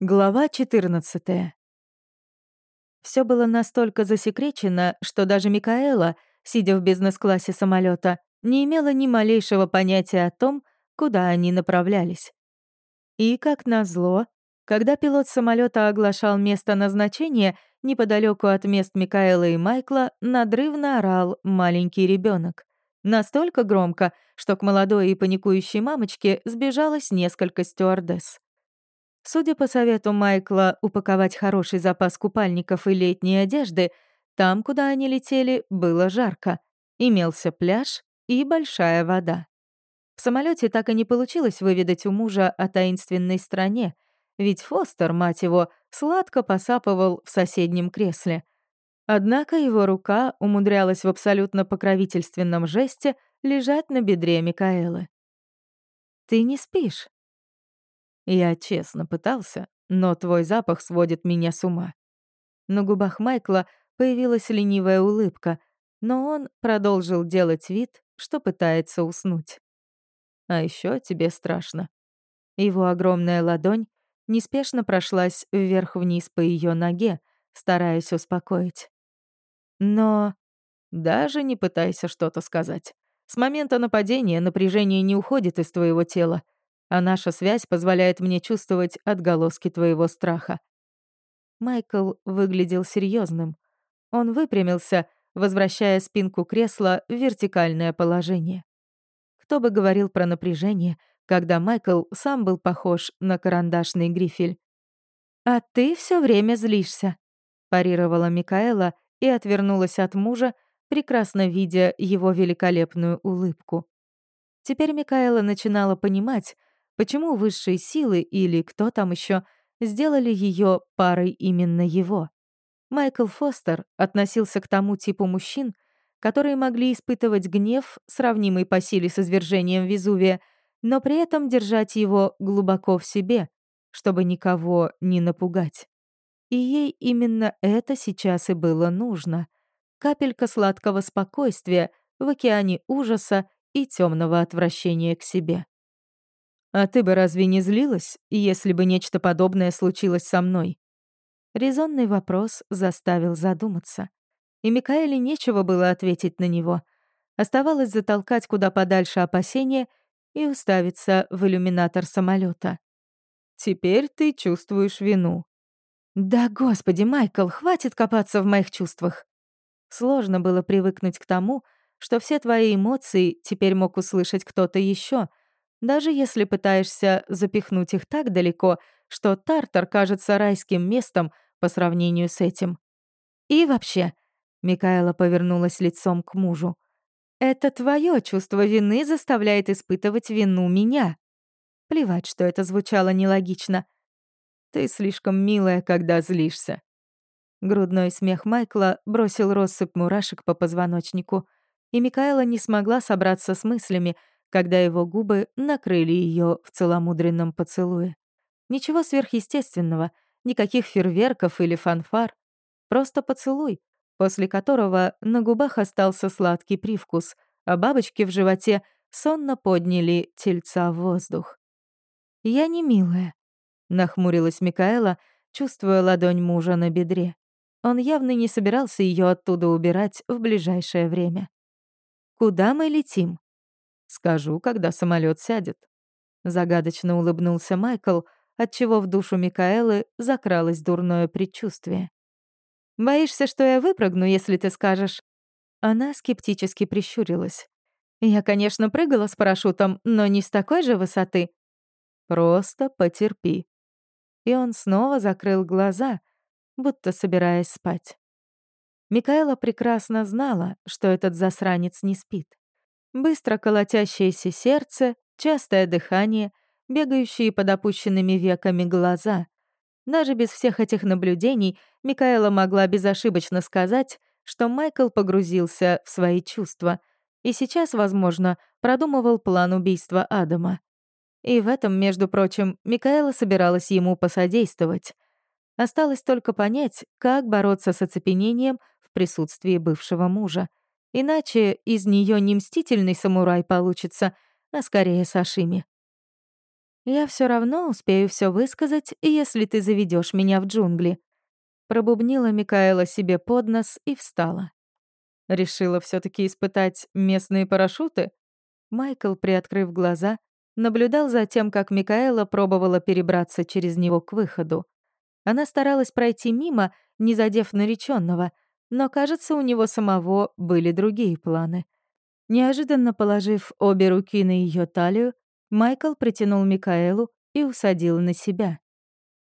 Глава 14. Все было настолько засекречено, что даже Микаэла, сидя в бизнес-классе самолета, не имела ни малейшего понятия о том, куда они направлялись. И, как назло, когда пилот самолета оглашал место назначения, неподалеку от мест Микаэла и Майкла надрывно орал маленький ребенок. Настолько громко, что к молодой и паникующей мамочке сбежалось несколько стюардесс. Судя по совету Майкла упаковать хороший запас купальников и летней одежды, там, куда они летели, было жарко. Имелся пляж и большая вода. В самолете так и не получилось выведать у мужа о таинственной стране, ведь Фостер, мать его, сладко посапывал в соседнем кресле. Однако его рука умудрялась в абсолютно покровительственном жесте лежать на бедре Микаэлы. «Ты не спишь?» Я честно пытался, но твой запах сводит меня с ума. На губах Майкла появилась ленивая улыбка, но он продолжил делать вид, что пытается уснуть. А еще тебе страшно. Его огромная ладонь неспешно прошлась вверх-вниз по ее ноге, стараясь успокоить. Но даже не пытайся что-то сказать. С момента нападения напряжение не уходит из твоего тела, а наша связь позволяет мне чувствовать отголоски твоего страха». Майкл выглядел серьезным. Он выпрямился, возвращая спинку кресла в вертикальное положение. Кто бы говорил про напряжение, когда Майкл сам был похож на карандашный грифель. «А ты все время злишься», — парировала Микаэла и отвернулась от мужа, прекрасно видя его великолепную улыбку. Теперь Микаэла начинала понимать, Почему высшие силы или кто там еще сделали ее парой именно его? Майкл Фостер относился к тому типу мужчин, которые могли испытывать гнев, сравнимый по силе с извержением Везувия, но при этом держать его глубоко в себе, чтобы никого не напугать. И ей именно это сейчас и было нужно. Капелька сладкого спокойствия в океане ужаса и темного отвращения к себе. А ты бы разве не злилась, если бы нечто подобное случилось со мной? Резонный вопрос заставил задуматься. И Микаэле нечего было ответить на него. Оставалось затолкать куда подальше опасения и уставиться в иллюминатор самолета. «Теперь ты чувствуешь вину». «Да, господи, Майкл, хватит копаться в моих чувствах». Сложно было привыкнуть к тому, что все твои эмоции теперь мог услышать кто-то еще — даже если пытаешься запихнуть их так далеко, что Тартар кажется райским местом по сравнению с этим. И вообще, Микаэла повернулась лицом к мужу. Это твое чувство вины заставляет испытывать вину меня. Плевать, что это звучало нелогично. Ты слишком милая, когда злишься. Грудной смех Майкла бросил россыпь мурашек по позвоночнику, и Микаэла не смогла собраться с мыслями, когда его губы накрыли ее в целомудренном поцелуе. Ничего сверхъестественного, никаких фейерверков или фанфар. Просто поцелуй, после которого на губах остался сладкий привкус, а бабочки в животе сонно подняли тельца в воздух. «Я не милая», — нахмурилась Микаэла, чувствуя ладонь мужа на бедре. Он явно не собирался ее оттуда убирать в ближайшее время. «Куда мы летим?» Скажу, когда самолет сядет. Загадочно улыбнулся Майкл, отчего в душу Микаэлы закралось дурное предчувствие. «Боишься, что я выпрыгну, если ты скажешь?» Она скептически прищурилась. «Я, конечно, прыгала с парашютом, но не с такой же высоты». «Просто потерпи». И он снова закрыл глаза, будто собираясь спать. Микаэла прекрасно знала, что этот засранец не спит. Быстро колотящееся сердце, частое дыхание, бегающие под опущенными веками глаза. Даже без всех этих наблюдений Микаэла могла безошибочно сказать, что Майкл погрузился в свои чувства и сейчас, возможно, продумывал план убийства Адама. И в этом, между прочим, Микаэла собиралась ему посодействовать. Осталось только понять, как бороться с оцепенением в присутствии бывшего мужа. Иначе из нее не мстительный самурай получится, а скорее Сашими. Я все равно успею все высказать, если ты заведешь меня в джунгли. Пробубнила Микаэла себе под нос и встала. Решила все таки испытать местные парашюты? Майкл, приоткрыв глаза, наблюдал за тем, как Микаэла пробовала перебраться через него к выходу. Она старалась пройти мимо, не задев нареченного, но, кажется, у него самого были другие планы. Неожиданно положив обе руки на ее талию, Майкл притянул Микаэлу и усадил на себя.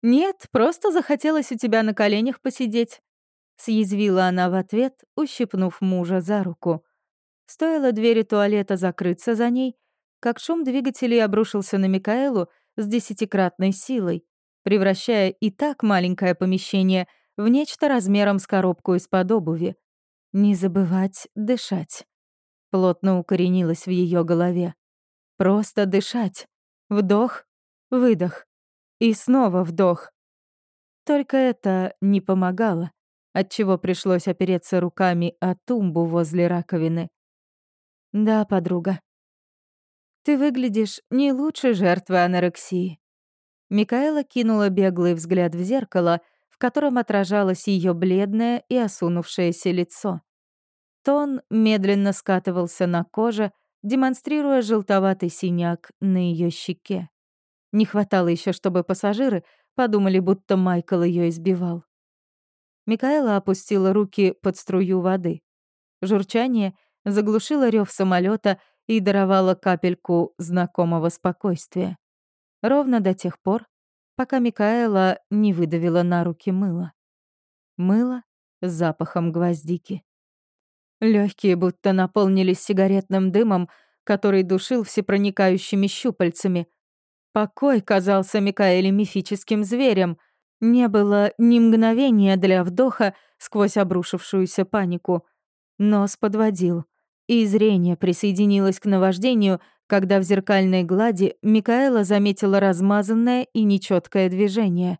«Нет, просто захотелось у тебя на коленях посидеть», — съязвила она в ответ, ущипнув мужа за руку. Стоило двери туалета закрыться за ней, как шум двигателей обрушился на Микаэлу с десятикратной силой, превращая и так маленькое помещение в нечто размером с коробку из-под обуви. Не забывать дышать. Плотно укоренилось в ее голове. Просто дышать. Вдох, выдох. И снова вдох. Только это не помогало, отчего пришлось опереться руками о тумбу возле раковины. «Да, подруга. Ты выглядишь не лучше жертвы анорексии». Микаэла кинула беглый взгляд в зеркало, в котором отражалось ее бледное и осунувшееся лицо. Тон медленно скатывался на коже, демонстрируя желтоватый синяк на ее щеке. Не хватало еще, чтобы пассажиры подумали, будто Майкл ее избивал. Микаэла опустила руки под струю воды. Журчание заглушило рев самолета и даровало капельку знакомого спокойствия. Ровно до тех пор, пока Микаэла не выдавила на руки мыло. Мыло с запахом гвоздики. Легкие будто наполнились сигаретным дымом, который душил всепроникающими щупальцами. Покой казался Микаэле мифическим зверем. Не было ни мгновения для вдоха сквозь обрушившуюся панику. Нос подводил, и зрение присоединилось к наваждению, когда в зеркальной глади Микаэла заметила размазанное и нечеткое движение.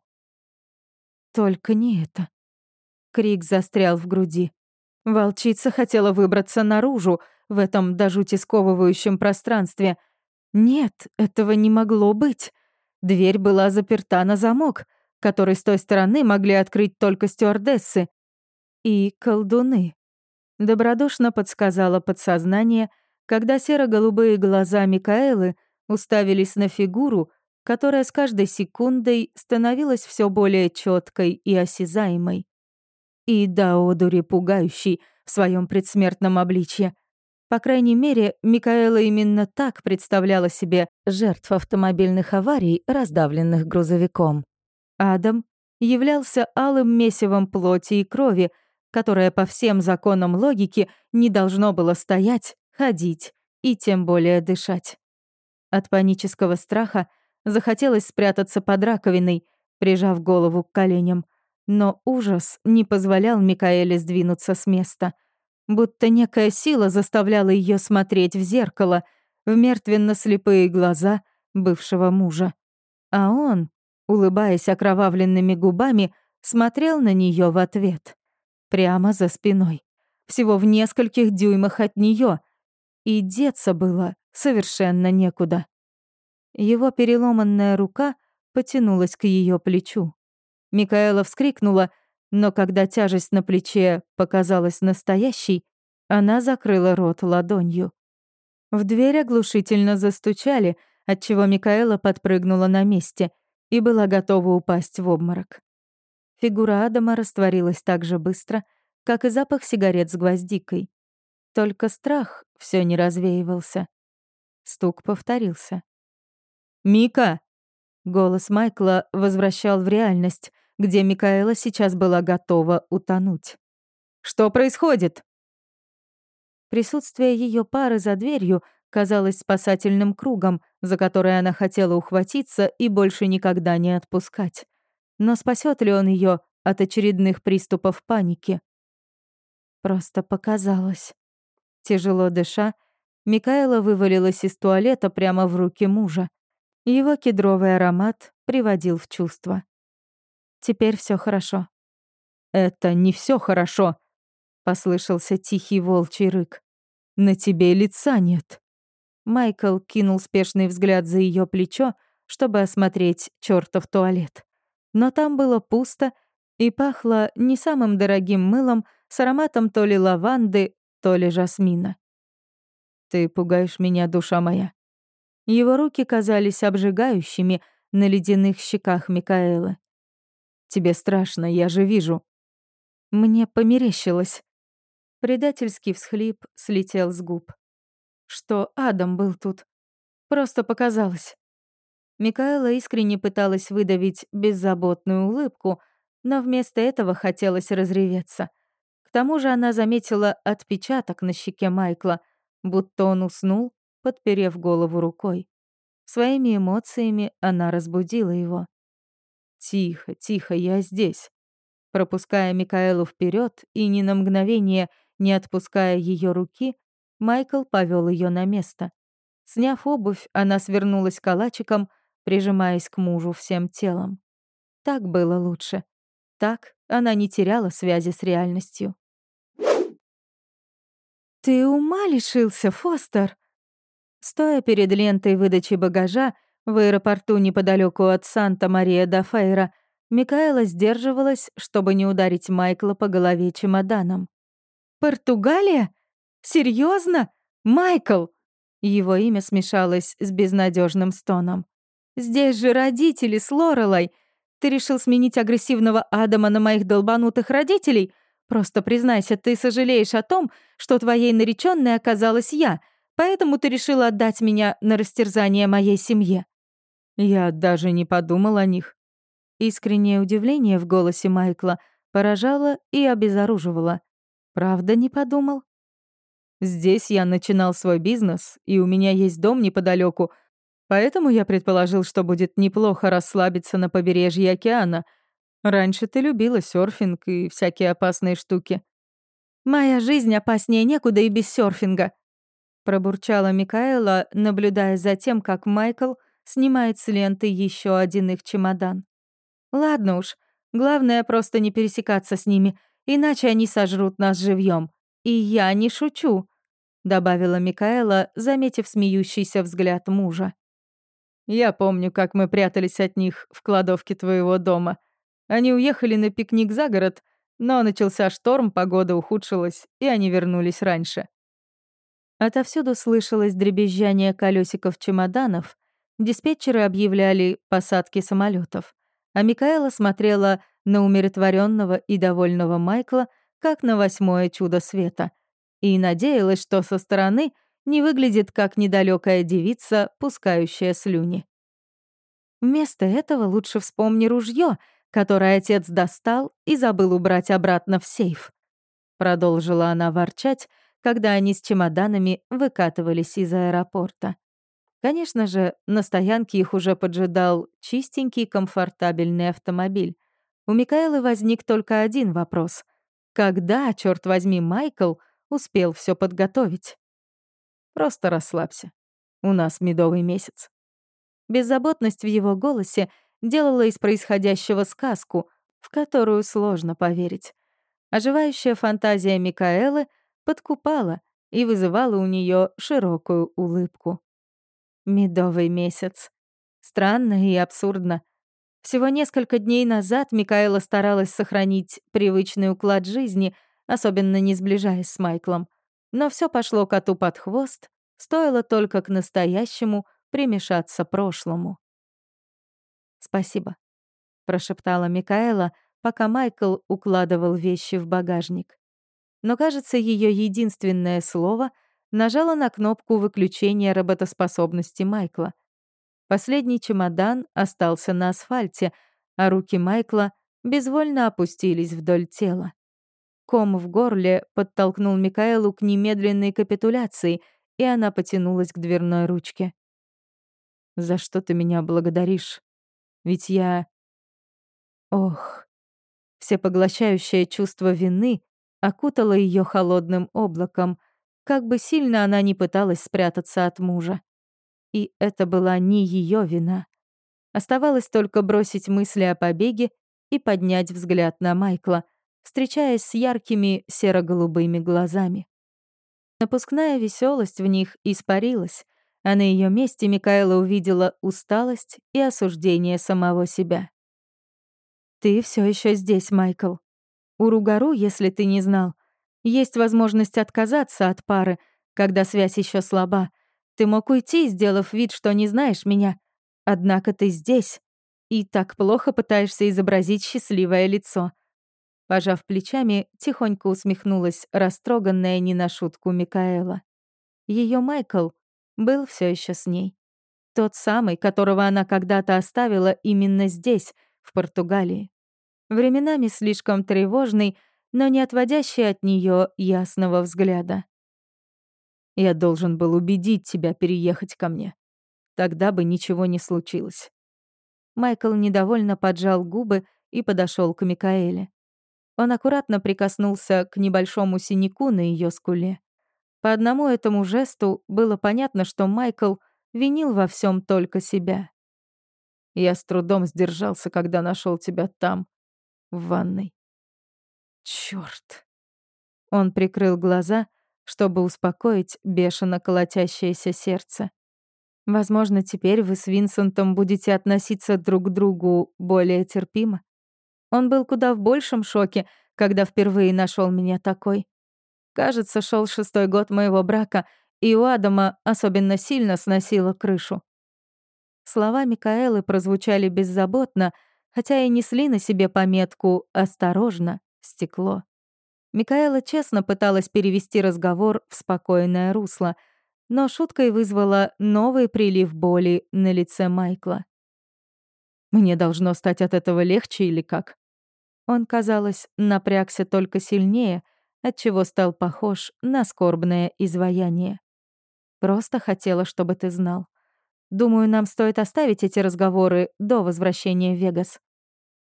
Только не это. Крик застрял в груди. Волчица хотела выбраться наружу, в этом до жути сковывающем пространстве. Нет, этого не могло быть. Дверь была заперта на замок, который с той стороны могли открыть только стюардессы. И колдуны. Добродушно подсказала подсознание, когда серо-голубые глаза Микаэлы уставились на фигуру, которая с каждой секундой становилась все более четкой и осязаемой и до одури пугающий в своем предсмертном обличье. По крайней мере, Микаэла именно так представляла себе жертв автомобильных аварий, раздавленных грузовиком. Адам являлся алым месивом плоти и крови, которое по всем законам логики не должно было стоять, ходить и тем более дышать. От панического страха захотелось спрятаться под раковиной, прижав голову к коленям — но ужас не позволял Микаэле сдвинуться с места. Будто некая сила заставляла ее смотреть в зеркало, в мертвенно-слепые глаза бывшего мужа. А он, улыбаясь окровавленными губами, смотрел на нее в ответ. Прямо за спиной. Всего в нескольких дюймах от нее. И деться было совершенно некуда. Его переломанная рука потянулась к ее плечу. Микаэла вскрикнула, но когда тяжесть на плече показалась настоящей, она закрыла рот ладонью. В дверь оглушительно застучали, отчего Микаэла подпрыгнула на месте и была готова упасть в обморок. Фигура Адама растворилась так же быстро, как и запах сигарет с гвоздикой. Только страх все не развеивался. Стук повторился. «Мика!» Голос Майкла возвращал в реальность, где Микаэла сейчас была готова утонуть. «Что происходит?» Присутствие ее пары за дверью казалось спасательным кругом, за который она хотела ухватиться и больше никогда не отпускать. Но спасет ли он ее от очередных приступов паники? Просто показалось. Тяжело дыша, Микаэла вывалилась из туалета прямо в руки мужа. Его кедровый аромат приводил в чувство. Теперь все хорошо. Это не все хорошо, послышался тихий волчий рык. На тебе лица нет. Майкл кинул спешный взгляд за ее плечо, чтобы осмотреть чертов туалет. Но там было пусто и пахло не самым дорогим мылом с ароматом то ли лаванды, то ли жасмина. «Ты пугаешь меня, душа моя». Его руки казались обжигающими на ледяных щеках Микаэлы. «Тебе страшно, я же вижу». Мне померещилось. Предательский всхлип слетел с губ. Что Адам был тут. Просто показалось. Микаэла искренне пыталась выдавить беззаботную улыбку, но вместо этого хотелось разреветься. К тому же она заметила отпечаток на щеке Майкла, будто он уснул, подперев голову рукой. Своими эмоциями она разбудила его. «Тихо, тихо, я здесь». Пропуская Микаэлу вперед и ни на мгновение не отпуская ее руки, Майкл повел ее на место. Сняв обувь, она свернулась калачиком, прижимаясь к мужу всем телом. Так было лучше. Так она не теряла связи с реальностью. «Ты ума лишился, Фостер?» Стоя перед лентой выдачи багажа в аэропорту неподалеку от Санта-Мария-да-Фейра, Микаэла сдерживалась, чтобы не ударить Майкла по голове чемоданом. «Португалия? Серьезно? Майкл?» Его имя смешалось с безнадежным стоном. «Здесь же родители с Лорелой. Ты решил сменить агрессивного Адама на моих долбанутых родителей? Просто признайся, ты сожалеешь о том, что твоей нареченной оказалась я, поэтому ты решила отдать меня на растерзание моей семье». Я даже не подумал о них. Искреннее удивление в голосе Майкла поражало и обезоруживало. Правда не подумал? Здесь я начинал свой бизнес, и у меня есть дом неподалеку, поэтому я предположил, что будет неплохо расслабиться на побережье океана. Раньше ты любила серфинг и всякие опасные штуки. Моя жизнь опаснее некуда и без серфинга, пробурчала Микаэла, наблюдая за тем, как Майкл снимает с ленты еще один их чемодан. Ладно уж, главное просто не пересекаться с ними, иначе они сожрут нас живьем. «И я не шучу», — добавила Микаэла, заметив смеющийся взгляд мужа. «Я помню, как мы прятались от них в кладовке твоего дома. Они уехали на пикник за город, но начался шторм, погода ухудшилась, и они вернулись раньше». Отовсюду слышалось дребезжание колесиков чемоданов, диспетчеры объявляли посадки самолетов, а Микаэла смотрела на умиротворенного и довольного Майкла, как на восьмое чудо света, и надеялась, что со стороны не выглядит как недалекая девица, пускающая слюни. Вместо этого лучше вспомни ружье, которое отец достал и забыл убрать обратно в сейф. Продолжила она ворчать, когда они с чемоданами выкатывались из аэропорта. Конечно же, на стоянке их уже поджидал чистенький, комфортабельный автомобиль. У Микаэлы возник только один вопрос. Когда, черт возьми, Майкл успел все подготовить? Просто расслабься. У нас медовый месяц. Беззаботность в его голосе делала из происходящего сказку, в которую сложно поверить. Оживающая фантазия Микаэлы подкупала и вызывала у нее широкую улыбку. Медовый месяц. Странно и абсурдно. Всего несколько дней назад Микаэла старалась сохранить привычный уклад жизни, особенно не сближаясь с Майклом. Но все пошло коту под хвост, стоило только к настоящему примешаться прошлому. «Спасибо», — прошептала Микаэла, пока Майкл укладывал вещи в багажник. Но, кажется, ее единственное слово нажало на кнопку выключения работоспособности Майкла — Последний чемодан остался на асфальте, а руки Майкла безвольно опустились вдоль тела. Ком в горле подтолкнул Микаэлу к немедленной капитуляции, и она потянулась к дверной ручке. «За что ты меня благодаришь? Ведь я...» Ох, всепоглощающее чувство вины окутало ее холодным облаком, как бы сильно она ни пыталась спрятаться от мужа. И это была не ее вина. Оставалось только бросить мысли о побеге и поднять взгляд на Майкла, встречаясь с яркими серо-голубыми глазами. Напускная веселость в них испарилась, А на ее месте Микаэла увидела усталость и осуждение самого себя. «Ты все еще здесь, Майкл. У Ругару, если ты не знал, есть возможность отказаться от пары, когда связь еще слаба. Ты мог уйти, сделав вид, что не знаешь меня. Однако ты здесь и так плохо пытаешься изобразить счастливое лицо. Пожав плечами, тихонько усмехнулась растроганная не на шутку Микаэла. Ее Майкл был все еще с ней. Тот самый, которого она когда-то оставила именно здесь, в Португалии. Временами слишком тревожный, но не отводящий от нее ясного взгляда. «Я должен был убедить тебя переехать ко мне. Тогда бы ничего не случилось». Майкл недовольно поджал губы и подошел к Микаэле. Он аккуратно прикоснулся к небольшому синяку на ее скуле. По одному этому жесту было понятно, что Майкл винил во всем только себя. Я с трудом сдержался, когда нашел тебя там, в ванной. Черт! Он прикрыл глаза, чтобы успокоить бешено колотящееся сердце. Возможно, теперь вы с Винсентом будете относиться друг к другу более терпимо. Он был куда в большем шоке, когда впервые нашел меня такой. Кажется, шел шестой год моего брака, и у Адама особенно сильно сносило крышу. Слова Микаэлы прозвучали беззаботно, хотя и несли на себе пометку «Осторожно, стекло». Микаэла честно пыталась перевести разговор в спокойное русло — но шуткой вызвала новый прилив боли на лице Майкла. «Мне должно стать от этого легче или как?» Он, казалось, напрягся только сильнее, отчего стал похож на скорбное изваяние. «Просто хотела, чтобы ты знал. Думаю, нам стоит оставить эти разговоры до возвращения в Вегас».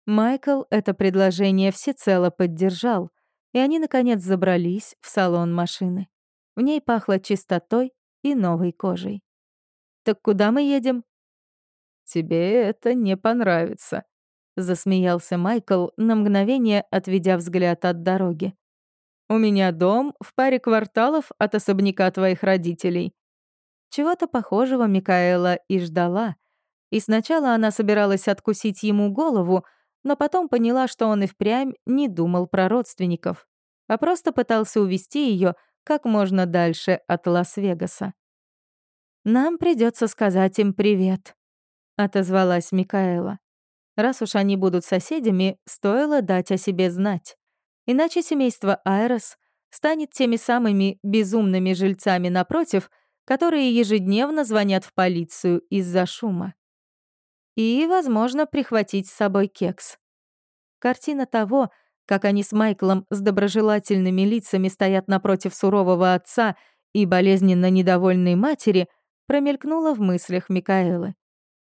Майкл это предложение всецело поддержал, и они, наконец, забрались в салон машины. В ней пахло чистотой и новой кожей. «Так куда мы едем?» «Тебе это не понравится», — засмеялся Майкл, на мгновение отведя взгляд от дороги. «У меня дом в паре кварталов от особняка твоих родителей». Чего-то похожего Микаэла и ждала. И сначала она собиралась откусить ему голову, но потом поняла, что он и впрямь не думал про родственников, а просто пытался увести ее как можно дальше от Лас-Вегаса. «Нам придется сказать им привет», — отозвалась Микаэла. «Раз уж они будут соседями, стоило дать о себе знать. Иначе семейство Айрос станет теми самыми безумными жильцами напротив, которые ежедневно звонят в полицию из-за шума. И, возможно, прихватить с собой кекс. Картина того, как они с Майклом с доброжелательными лицами стоят напротив сурового отца и болезненно недовольной матери, промелькнула в мыслях Микаэлы.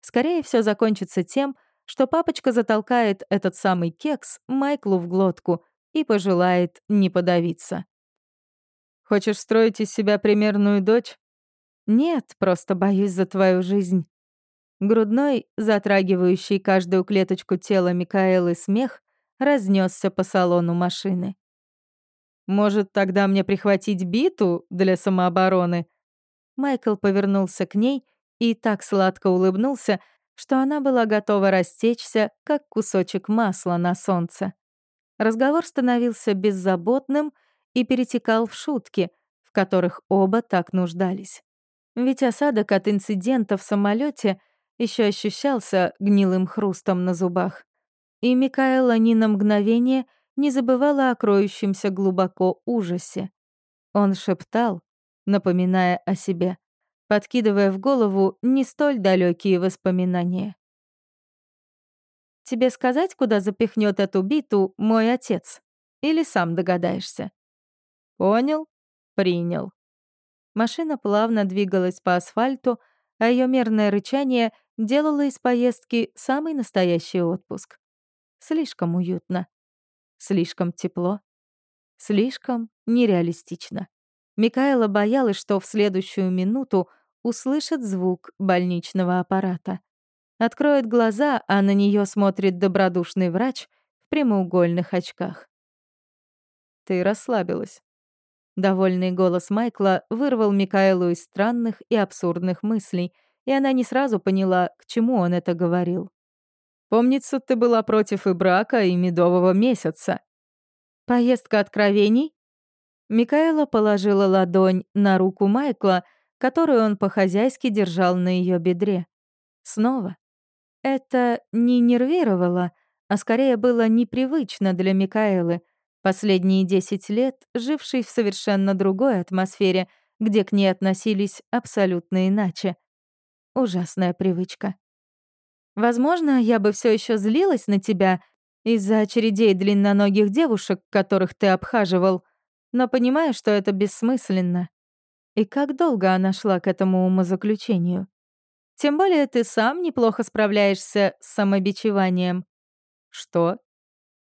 Скорее все закончится тем, что папочка затолкает этот самый кекс Майклу в глотку и пожелает не подавиться. «Хочешь строить из себя примерную дочь?» «Нет, просто боюсь за твою жизнь». Грудной, затрагивающий каждую клеточку тела Микаэлы смех, разнесся по салону машины. «Может, тогда мне прихватить биту для самообороны?» Майкл повернулся к ней и так сладко улыбнулся, что она была готова растечься, как кусочек масла на солнце. Разговор становился беззаботным и перетекал в шутки, в которых оба так нуждались. Ведь осадок от инцидента в самолете еще ощущался гнилым хрустом на зубах и Микаэла ни на мгновение не забывала о кроющемся глубоко ужасе. Он шептал, напоминая о себе, подкидывая в голову не столь далекие воспоминания. «Тебе сказать, куда запихнет эту биту мой отец? Или сам догадаешься?» «Понял, принял». Машина плавно двигалась по асфальту, а ее мерное рычание делало из поездки самый настоящий отпуск. Слишком уютно. Слишком тепло. Слишком нереалистично. Микаэла боялась, что в следующую минуту услышит звук больничного аппарата. Откроет глаза, а на нее смотрит добродушный врач в прямоугольных очках. «Ты расслабилась». Довольный голос Майкла вырвал Микаэлу из странных и абсурдных мыслей, и она не сразу поняла, к чему он это говорил. «Помнится, ты была против и брака, и медового месяца». «Поездка откровений?» Микаэла положила ладонь на руку Майкла, которую он по-хозяйски держал на ее бедре. Снова. Это не нервировало, а скорее было непривычно для Микаэлы, последние десять лет жившей в совершенно другой атмосфере, где к ней относились абсолютно иначе. Ужасная привычка. Возможно, я бы все еще злилась на тебя из-за очередей длинноногих девушек, которых ты обхаживал, но понимаю, что это бессмысленно. И как долго она шла к этому умозаключению? Тем более ты сам неплохо справляешься с самобичеванием. Что?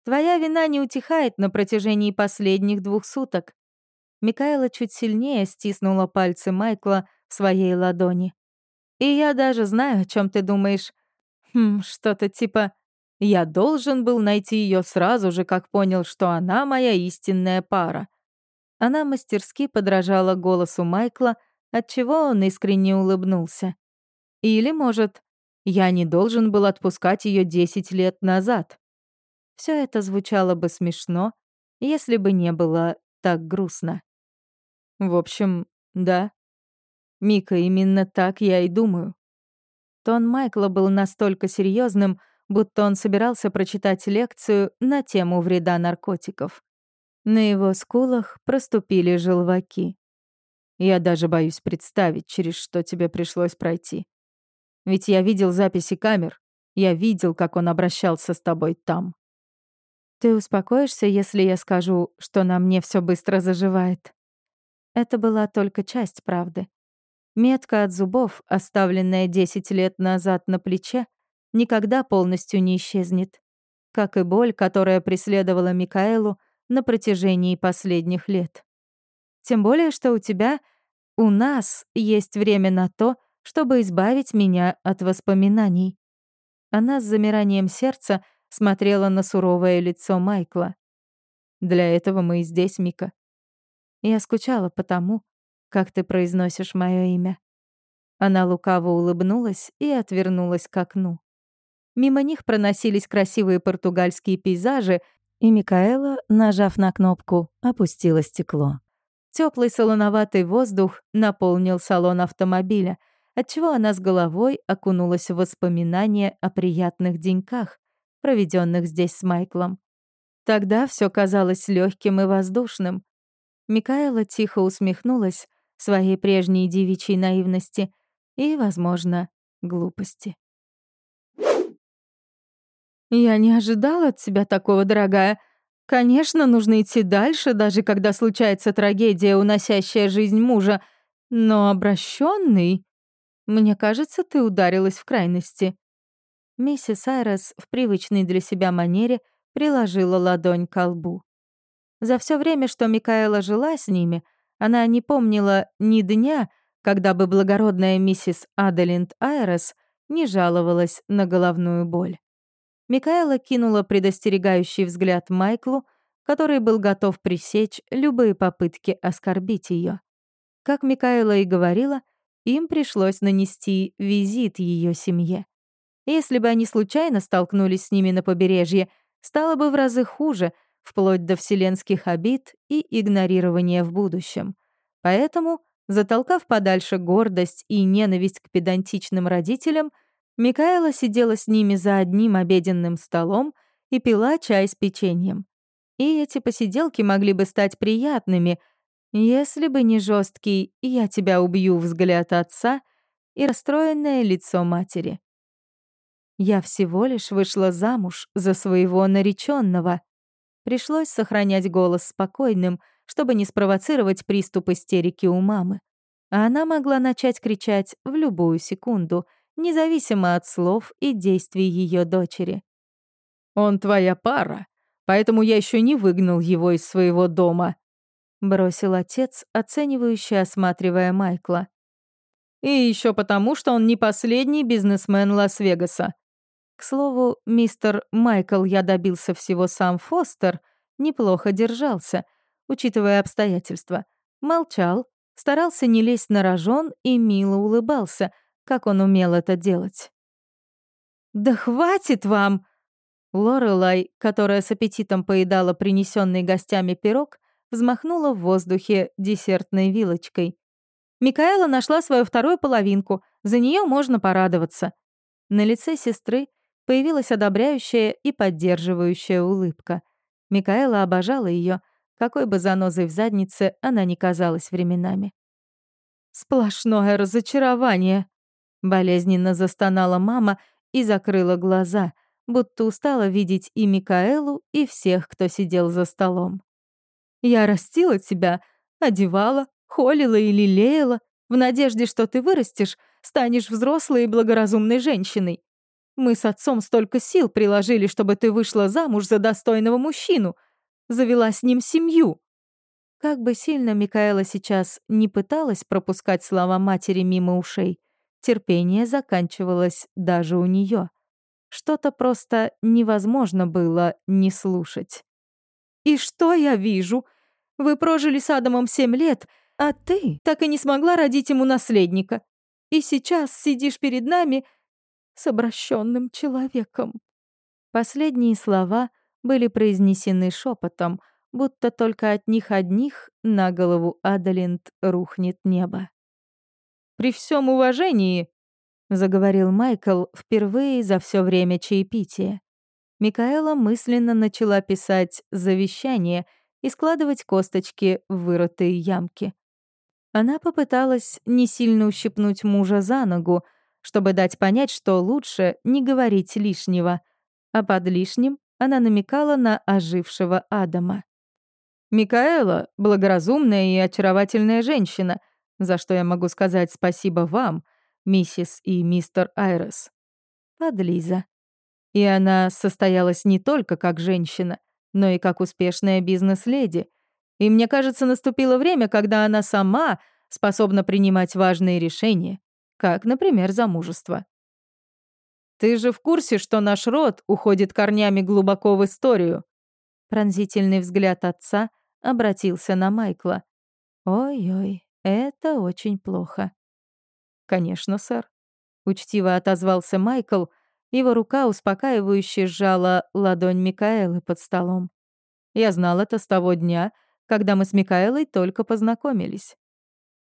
Твоя вина не утихает на протяжении последних двух суток. Микаэла чуть сильнее стиснула пальцы Майкла в своей ладони. И я даже знаю, о чем ты думаешь. Хм, что-то типа «Я должен был найти ее сразу же, как понял, что она моя истинная пара». Она мастерски подражала голосу Майкла, отчего он искренне улыбнулся. Или, может, я не должен был отпускать ее 10 лет назад. Все это звучало бы смешно, если бы не было так грустно. В общем, да. Мика, именно так я и думаю. Тон Майкла был настолько серьезным, будто он собирался прочитать лекцию на тему вреда наркотиков. На его скулах проступили желваки. Я даже боюсь представить, через что тебе пришлось пройти. Ведь я видел записи камер. Я видел, как он обращался с тобой там. Ты успокоишься, если я скажу, что на мне все быстро заживает? Это была только часть правды. Метка от зубов, оставленная 10 лет назад на плече, никогда полностью не исчезнет. Как и боль, которая преследовала Микаэлу на протяжении последних лет. Тем более, что у тебя, у нас есть время на то, чтобы избавить меня от воспоминаний. Она с замиранием сердца смотрела на суровое лицо Майкла. «Для этого мы и здесь, Мика. Я скучала по тому, как ты произносишь мое имя». Она лукаво улыбнулась и отвернулась к окну. Мимо них проносились красивые португальские пейзажи, и Микаэла, нажав на кнопку, опустила стекло. Теплый солоноватый воздух наполнил салон автомобиля — отчего она с головой окунулась в воспоминания о приятных деньках, проведенных здесь с Майклом. Тогда все казалось легким и воздушным. Микаэла тихо усмехнулась своей прежней девичьей наивности и, возможно, глупости. «Я не ожидала от тебя такого, дорогая. Конечно, нужно идти дальше, даже когда случается трагедия, уносящая жизнь мужа. Но обращенный мне кажется, ты ударилась в крайности». Миссис Айрес в привычной для себя манере приложила ладонь к лбу. За все время, что Микаэла жила с ними, она не помнила ни дня, когда бы благородная миссис Аделинд Айрес не жаловалась на головную боль. Микаэла кинула предостерегающий взгляд Майклу, который был готов пресечь любые попытки оскорбить ее. Как Микаэла и говорила, им пришлось нанести визит ее семье. Если бы они случайно столкнулись с ними на побережье, стало бы в разы хуже, вплоть до вселенских обид и игнорирования в будущем. Поэтому, затолкав подальше гордость и ненависть к педантичным родителям, Микаэла сидела с ними за одним обеденным столом и пила чай с печеньем. И эти посиделки могли бы стать приятными — если бы не жесткий «я тебя убью» взгляд отца и расстроенное лицо матери. Я всего лишь вышла замуж за своего нареченного. Пришлось сохранять голос спокойным, чтобы не спровоцировать приступ истерики у мамы. А она могла начать кричать в любую секунду, независимо от слов и действий ее дочери. «Он твоя пара, поэтому я еще не выгнал его из своего дома», бросил отец, оценивающе осматривая Майкла. И еще потому, что он не последний бизнесмен Лас-Вегаса. К слову, мистер Майкл, я добился всего сам Фостер, неплохо держался, учитывая обстоятельства. Молчал, старался не лезть на рожон и мило улыбался, как он умел это делать. «Да хватит вам!» Лорелай, которая с аппетитом поедала принесенный гостями пирог, взмахнула в воздухе десертной вилочкой. Микаэла нашла свою вторую половинку, за нее можно порадоваться. На лице сестры появилась одобряющая и поддерживающая улыбка. Микаэла обожала ее, какой бы занозой в заднице она ни казалась временами. «Сплошное разочарование!» Болезненно застонала мама и закрыла глаза, будто устала видеть и Микаэлу, и всех, кто сидел за столом. «Я растила тебя, одевала, холила и лелеяла, в надежде, что ты вырастешь, станешь взрослой и благоразумной женщиной. Мы с отцом столько сил приложили, чтобы ты вышла замуж за достойного мужчину, завела с ним семью». Как бы сильно Микаэла сейчас не пыталась пропускать слова матери мимо ушей, терпение заканчивалось даже у нее. Что-то просто невозможно было не слушать. «И что я вижу? Вы прожили с Адамом семь лет, а ты так и не смогла родить ему наследника. И сейчас сидишь перед нами с обращенным человеком». Последние слова были произнесены шепотом, будто только от них одних на голову Адалинд рухнет небо. «При всем уважении», — заговорил Майкл впервые за все время чаепития. Микаэла мысленно начала писать завещание и складывать косточки в вырытые ямки. Она попыталась не сильно ущипнуть мужа за ногу, чтобы дать понять, что лучше не говорить лишнего, а под лишним она намекала на ожившего Адама. «Микаэла — благоразумная и очаровательная женщина, за что я могу сказать спасибо вам, миссис и мистер Айрес». Подлиза. И она состоялась не только как женщина, но и как успешная бизнес-леди. И мне кажется, наступило время, когда она сама способна принимать важные решения, как, например, замужество. «Ты же в курсе, что наш род уходит корнями глубоко в историю?» Пронзительный взгляд отца обратился на Майкла. «Ой-ой, это очень плохо». «Конечно, сэр», — учтиво отозвался Майкл, его рука успокаивающе сжала ладонь Микаэлы под столом. «Я знал это с того дня, когда мы с Микаэлой только познакомились.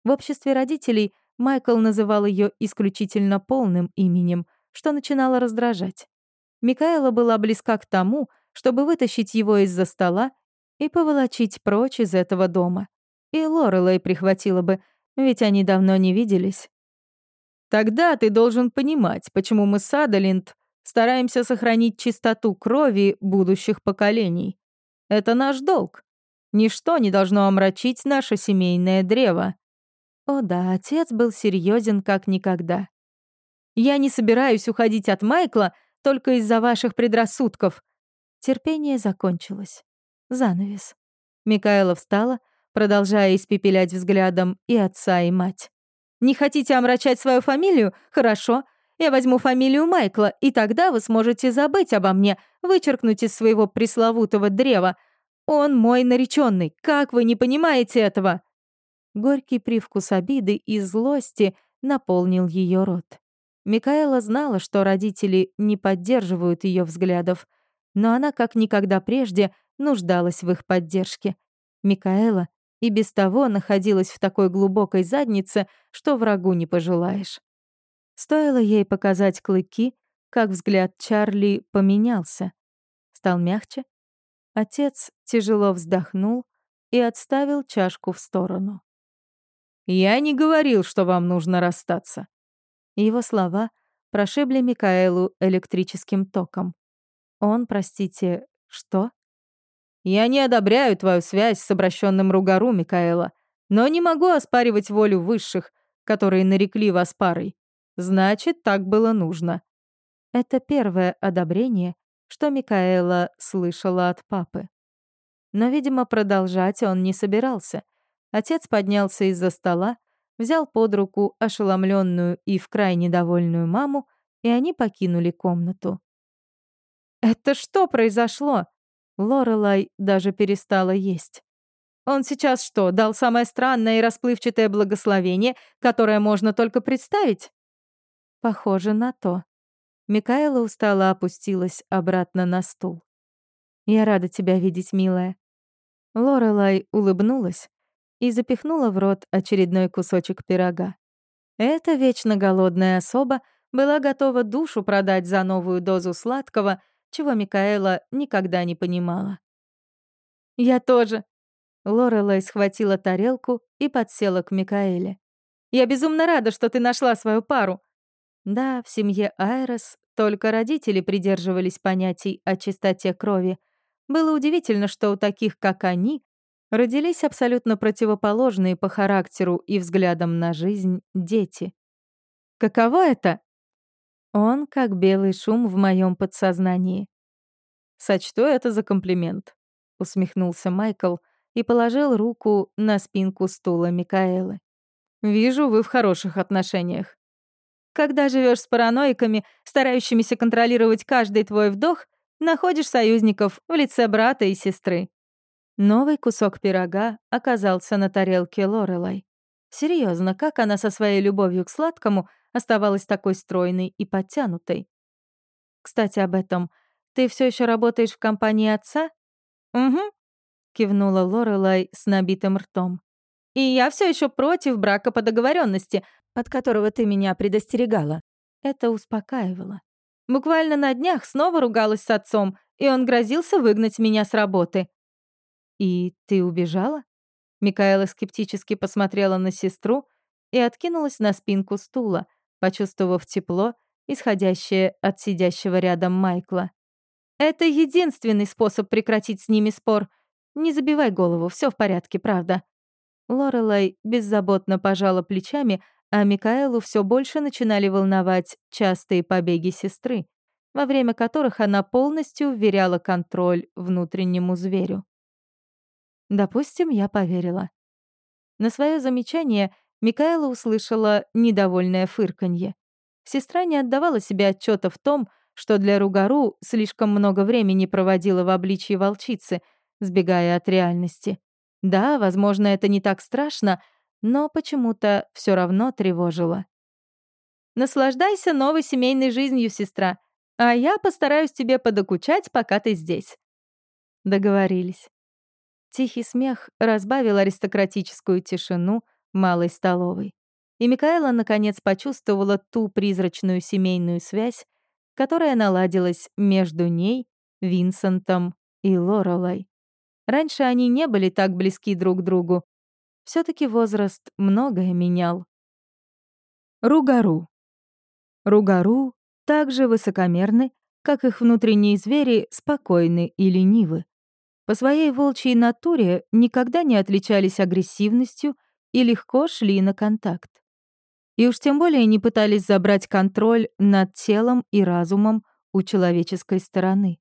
В обществе родителей Майкл называл ее исключительно полным именем, что начинало раздражать. Микаэла была близка к тому, чтобы вытащить его из-за стола и поволочить прочь из этого дома. И Лорелей прихватила бы, ведь они давно не виделись. «Тогда ты должен понимать, почему мы с Адалинд стараемся сохранить чистоту крови будущих поколений. Это наш долг. Ничто не должно омрачить наше семейное древо. О да, отец был серьезен как никогда. «Я не собираюсь уходить от Майкла только из-за ваших предрассудков». Терпение закончилось. Занавес. Микаэла встала, продолжая испепелять взглядом и отца, и мать. «Не хотите омрачать свою фамилию? Хорошо. Я возьму фамилию Майкла, и тогда вы сможете забыть обо мне, вычеркнуть из своего пресловутого древа. Он мой нареченный. Как вы не понимаете этого?» Горький привкус обиды и злости наполнил ее рот. Микаэла знала, что родители не поддерживают ее взглядов, но она как никогда прежде нуждалась в их поддержке. Микаэла и без того находилась в такой глубокой заднице, что врагу не пожелаешь. Стоило ей показать клыки, как взгляд Чарли поменялся. Стал мягче. Отец тяжело вздохнул и отставил чашку в сторону. «Я не говорил, что вам нужно расстаться». Его слова прошибли Микаэлу электрическим током. Он, простите, что? «Я не одобряю твою связь с обращенным Ругару, Микаэла, но не могу оспаривать волю высших, которые нарекли вас парой. Значит, так было нужно». Это первое одобрение, что Микаэла слышала от папы. Но, видимо, продолжать он не собирался — Отец поднялся из-за стола, взял под руку ошеломленную и в крайне довольную маму, и они покинули комнату. «Это что произошло?» Лорелай даже перестала есть. Он сейчас что, дал самое странное и расплывчатое благословение, которое можно только представить? Похоже на то. Микаэла устало опустилась обратно на стул. «Я рада тебя видеть, милая». Лорелай улыбнулась и запихнула в рот очередной кусочек пирога. Эта вечно голодная особа была готова душу продать за новую дозу сладкого, чего Микаэла никогда не понимала. «Я тоже», Лорелай схватила тарелку и подсела к Микаэле. «Я безумно рада, что ты нашла свою пару». Да, в семье Айрос только родители придерживались понятий о чистоте крови. Было удивительно, что у таких, как они, родились абсолютно противоположные по характеру и взглядам на жизнь дети. Каково это? Он как белый шум в моем подсознании. «Сочту это за комплимент», — усмехнулся Майкл, — и положил руку на спинку стула Микаэлы. «Вижу, вы в хороших отношениях. Когда живешь с параноиками, старающимися контролировать каждый твой вдох, находишь союзников в лице брата и сестры». Новый кусок пирога оказался на тарелке Лорелай. Серьезно, как она со своей любовью к сладкому оставалась такой стройной и подтянутой? Кстати, об этом. Ты все еще работаешь в компании отца? Угу, кивнула Лорелай с набитым ртом. И я все еще против брака по договоренности, от которого ты меня предостерегала. Это успокаивало. Буквально на днях снова ругалась с отцом, и он грозился выгнать меня с работы. «И ты убежала?» Микаэла скептически посмотрела на сестру и откинулась на спинку стула, почувствовав тепло, исходящее от сидящего рядом Майкла. «Это единственный способ прекратить с ними спор — не забивай голову, все в порядке, правда». Лорелай беззаботно пожала плечами, а Микаэлу все больше начинали волновать частые побеги сестры, во время которых она полностью вверяла контроль внутреннему зверю. Допустим, я поверила. На свое замечание Микаэла услышала недовольное фырканье. Сестра не отдавала себе отчета в том, что для Ругару слишком много времени проводила в обличье волчицы — сбегая от реальности. Да, возможно, это не так страшно, но почему-то все равно тревожило. «Наслаждайся новой семейной жизнью, сестра, а я постараюсь тебе подокучать, пока ты здесь». Договорились. Тихий смех разбавил аристократическую тишину малой столовой. И Микаэла наконец почувствовала ту призрачную семейную связь, которая наладилась между ней, Винсентом и Лорелой. Раньше они не были так близки друг к другу. все таки возраст многое менял. Ругару. Ругару также высокомерны, как их внутренние звери спокойны и ленивы. По своей волчьей натуре никогда не отличались агрессивностью и легко шли на контакт. И уж тем более не пытались забрать контроль над телом и разумом у человеческой стороны.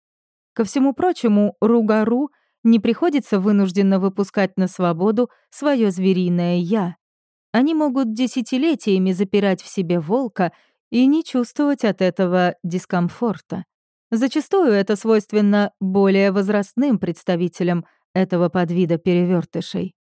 Ко всему прочему, Ругару — не приходится вынужденно выпускать на свободу свое звериное «я». Они могут десятилетиями запирать в себе волка и не чувствовать от этого дискомфорта. Зачастую это свойственно более возрастным представителям этого подвида перевертышей.